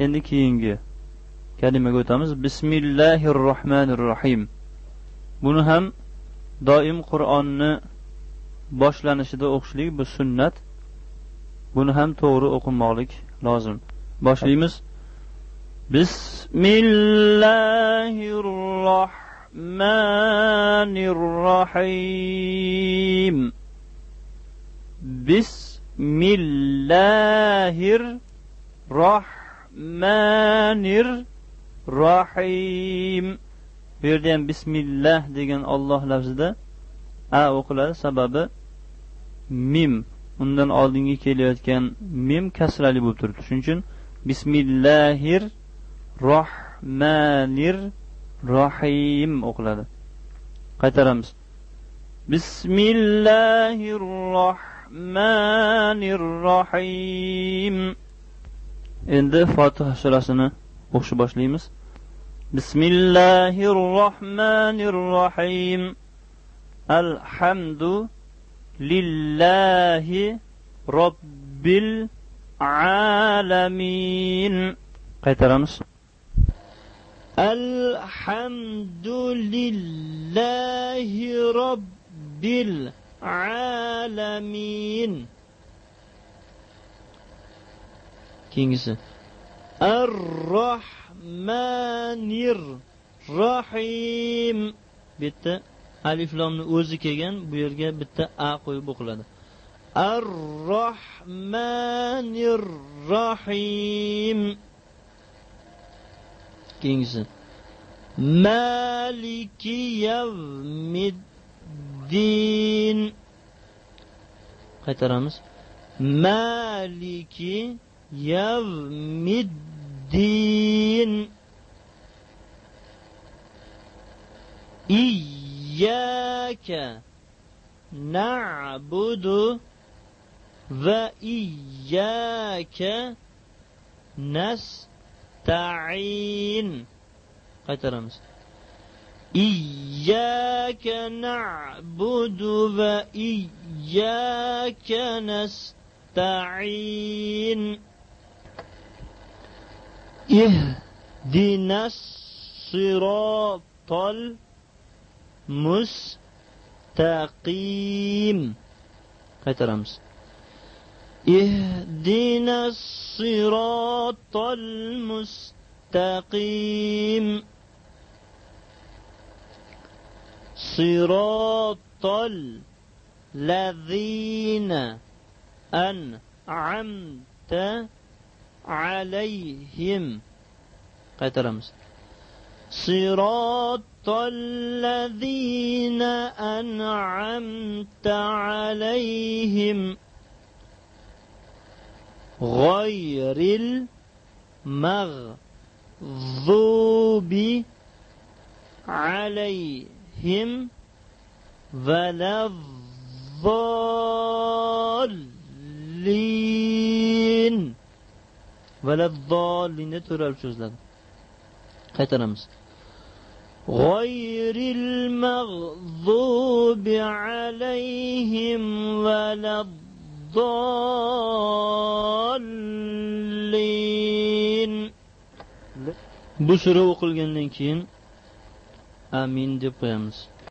Енді кейінгі кәлімеге өтеміз. Bismillahirrahmanirrahim. Bunu hem daim Kur'an'ı başlanışıda okşulik bu sünnet. Bunu hem doğru okunmalık lazım. Başlayımız. Bismillahirrahmanirrahim. Bismillahirrahmanirrahim. Rohmanir rohim bu yerda ham bismillah degan olloh lafzida a o'qiladi. Sababi mim. Undan oldingi kelayotgan mim kasrali bo'lib turibdi. Shuning uchun bismillahir rohmanir rohim o'qiladi. Qaytaramiz. Bismillahir rohmanir rohim endi fotiha surasini o'qishni boshlaymiz bismillahir rohmanir rohim alhamdu lillahi robbil alamin qaytaramiz alhamdu lillahi robbil alamin keyingisi. Ar rohmanir rohim bitta alif lomni o'zi kelgan bu yerga bitta a qo'yib o'qiladi. Ar rohmanir rohim keyingisi. Maliki yavmiddin qaytaramiz. Maliki yavmiddin İy إياك نعبد وإياك نستعين. قيترمز إياك نعبد وإياك نستعين. اهدنا الصراط مستقيم qaytaramiz اهدنا الصراط المستقيم. صراط الذين أنعمت عليهم. qaytaramiz صراط الذين أنعمت عليهم غير المغضوب عليهم ولا الضالين. ولا الضالين ترى so'zladi qaytaramiz غير المغضوب عليهم ولا الضالين bu sura o'qilgandan keyin amin deb qo'yamiz